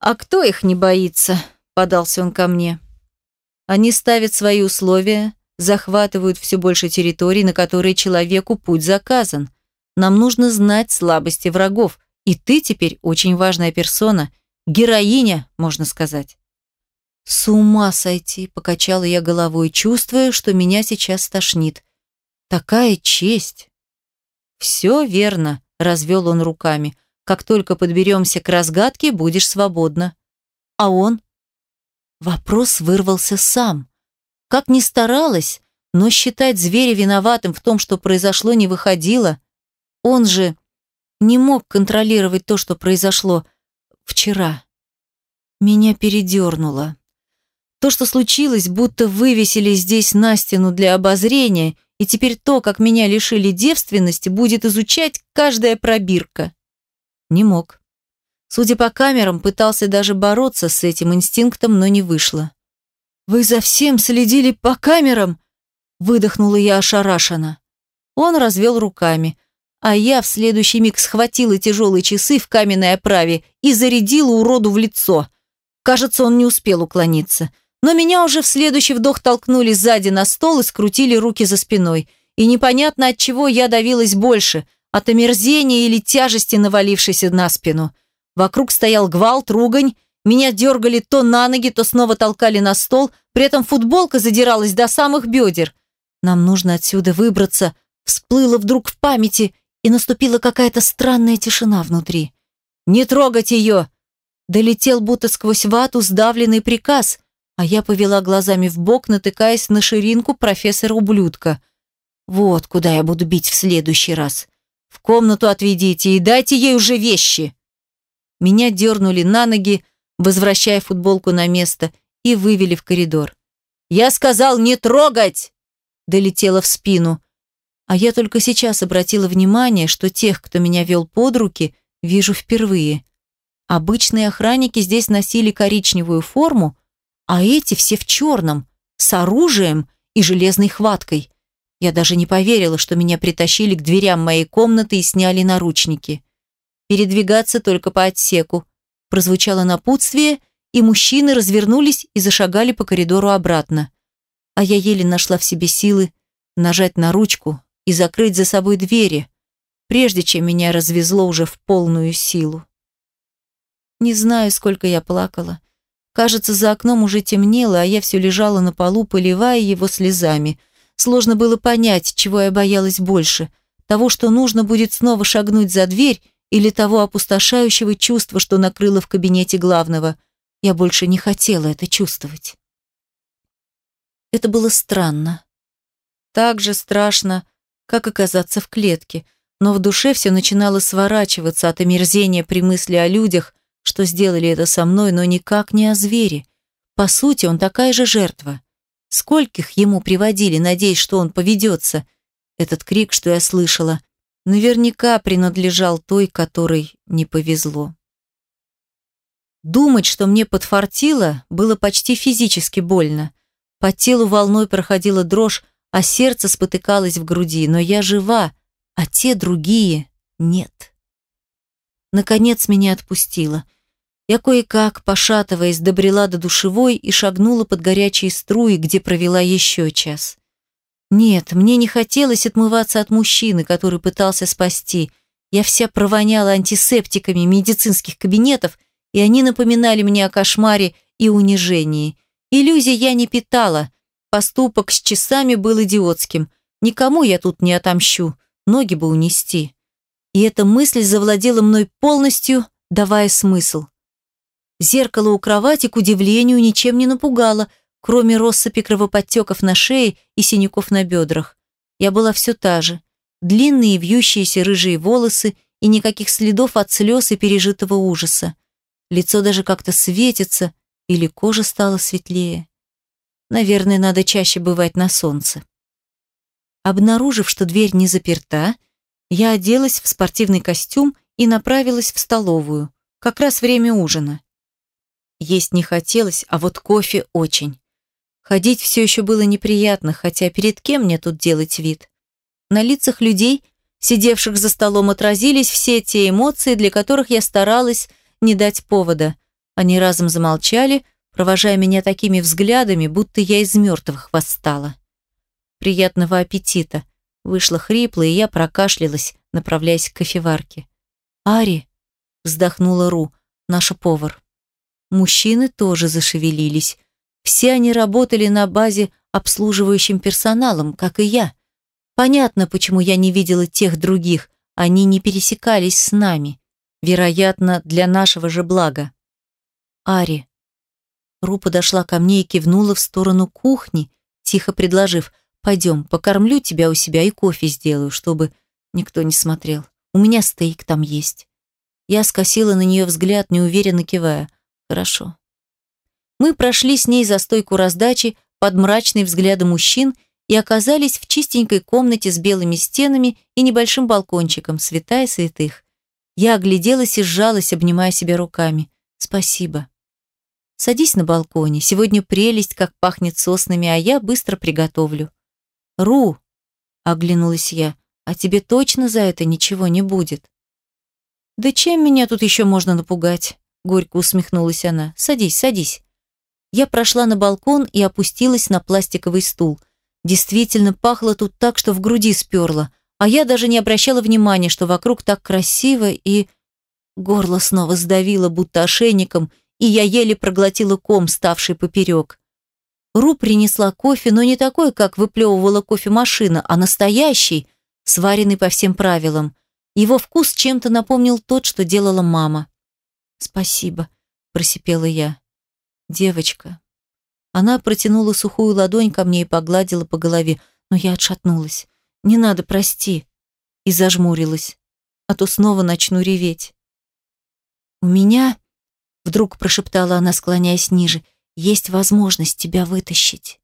«А кто их не боится?» – подался он ко мне. Они ставят свои условия, захватывают все больше территорий, на которые человеку путь заказан. Нам нужно знать слабости врагов, и ты теперь очень важная персона, героиня, можно сказать. С ума сойти, покачала я головой, чувствуя, что меня сейчас стошнит. Такая честь. Все верно, развел он руками. Как только подберемся к разгадке, будешь свободна. А он? Вопрос вырвался сам. Как ни старалась, но считать зверя виноватым в том, что произошло, не выходило. Он же не мог контролировать то, что произошло вчера. Меня передернуло. То, что случилось, будто вывесили здесь на стену для обозрения, и теперь то, как меня лишили девственности, будет изучать каждая пробирка. Не мог. Судя по камерам, пытался даже бороться с этим инстинктом, но не вышло. «Вы за всем следили по камерам?» Выдохнула я ошарашенно. Он развел руками, а я в следующий миг схватила тяжелые часы в каменной оправе и зарядила уроду в лицо. Кажется, он не успел уклониться. Но меня уже в следующий вдох толкнули сзади на стол и скрутили руки за спиной. И непонятно от чего я давилась больше – от омерзения или тяжести, навалившейся на спину. Вокруг стоял гвалт, ругань, меня дергали то на ноги, то снова толкали на стол, при этом футболка задиралась до самых бедер. Нам нужно отсюда выбраться. Всплыло вдруг в памяти, и наступила какая-то странная тишина внутри. «Не трогать ее!» Долетел будто сквозь вату сдавленный приказ, а я повела глазами в бок, натыкаясь на ширинку профессора-ублюдка. «Вот куда я буду бить в следующий раз. В комнату отведите и дайте ей уже вещи!» Меня дернули на ноги, возвращая футболку на место, и вывели в коридор. «Я сказал не трогать!» долетело в спину. А я только сейчас обратила внимание, что тех, кто меня вел под руки, вижу впервые. Обычные охранники здесь носили коричневую форму, а эти все в черном, с оружием и железной хваткой. Я даже не поверила, что меня притащили к дверям моей комнаты и сняли наручники. Передвигаться только по отсеку. Прозвучало напутствие, и мужчины развернулись и зашагали по коридору обратно. А я еле нашла в себе силы нажать на ручку и закрыть за собой двери, прежде чем меня развезло уже в полную силу. Не знаю, сколько я плакала. Кажется, за окном уже темнело, а я все лежала на полу, поливая его слезами. Сложно было понять, чего я боялась больше. Того, что нужно будет снова шагнуть за дверь, или того опустошающего чувства, что накрыло в кабинете главного. Я больше не хотела это чувствовать. Это было странно так же страшно, как оказаться в клетке, но в душе все начинало сворачиваться от омерзения при мысли о людях, что сделали это со мной, но никак не о звере. По сути, он такая же жертва. Скольких ему приводили, надеясь, что он поведется? Этот крик, что я слышала, наверняка принадлежал той, которой не повезло. Думать, что мне подфартило, было почти физически больно. По телу волной проходила дрожь, а сердце спотыкалось в груди, но я жива, а те другие нет. Наконец меня отпустило. Я кое-как, пошатываясь, добрела до душевой и шагнула под горячие струи, где провела еще час. Нет, мне не хотелось отмываться от мужчины, который пытался спасти. Я вся провоняла антисептиками медицинских кабинетов, и они напоминали мне о кошмаре и унижении. Иллюзий я не питала, Поступок с часами был идиотским. Никому я тут не отомщу, ноги бы унести. И эта мысль завладела мной полностью, давая смысл. Зеркало у кровати, к удивлению, ничем не напугало, кроме россыпи кровоподтеков на шее и синяков на бедрах. Я была все та же. Длинные вьющиеся рыжие волосы и никаких следов от слез и пережитого ужаса. Лицо даже как-то светится, или кожа стала светлее. Наверное, надо чаще бывать на солнце. Обнаружив, что дверь не заперта, я оделась в спортивный костюм и направилась в столовую. Как раз время ужина. Есть не хотелось, а вот кофе очень. Ходить все еще было неприятно, хотя перед кем мне тут делать вид? На лицах людей, сидевших за столом, отразились все те эмоции, для которых я старалась не дать повода. Они разом замолчали, провожая меня такими взглядами, будто я из мертвых восстала. «Приятного аппетита!» Вышло хрипло, и я прокашлялась, направляясь к кофеварке. «Ари!» – вздохнула Ру, наша повар. Мужчины тоже зашевелились. Все они работали на базе обслуживающим персоналом, как и я. Понятно, почему я не видела тех других, они не пересекались с нами. Вероятно, для нашего же блага. Ари. Ру подошла ко мне и кивнула в сторону кухни, тихо предложив, «Пойдем, покормлю тебя у себя и кофе сделаю, чтобы никто не смотрел. У меня стейк там есть». Я скосила на нее взгляд, неуверенно кивая. «Хорошо». Мы прошли с ней за стойку раздачи под мрачный взгляды мужчин и оказались в чистенькой комнате с белыми стенами и небольшим балкончиком, святая святых. Я огляделась и сжалась, обнимая себя руками. «Спасибо». «Садись на балконе. Сегодня прелесть, как пахнет соснами, а я быстро приготовлю». «Ру!» – оглянулась я. «А тебе точно за это ничего не будет?» «Да чем меня тут еще можно напугать?» – горько усмехнулась она. «Садись, садись». Я прошла на балкон и опустилась на пластиковый стул. Действительно пахло тут так, что в груди сперло, а я даже не обращала внимания, что вокруг так красиво и... Горло снова сдавило, будто ошейником, и я еле проглотила ком, ставший поперек. Ру принесла кофе, но не такой, как выплевывала кофемашина, а настоящий, сваренный по всем правилам. Его вкус чем-то напомнил тот, что делала мама. «Спасибо», – просипела я. «Девочка». Она протянула сухую ладонь ко мне и погладила по голове, но я отшатнулась. «Не надо, прости», и зажмурилась, а то снова начну реветь. «У меня», — вдруг прошептала она, склоняясь ниже, — «есть возможность тебя вытащить».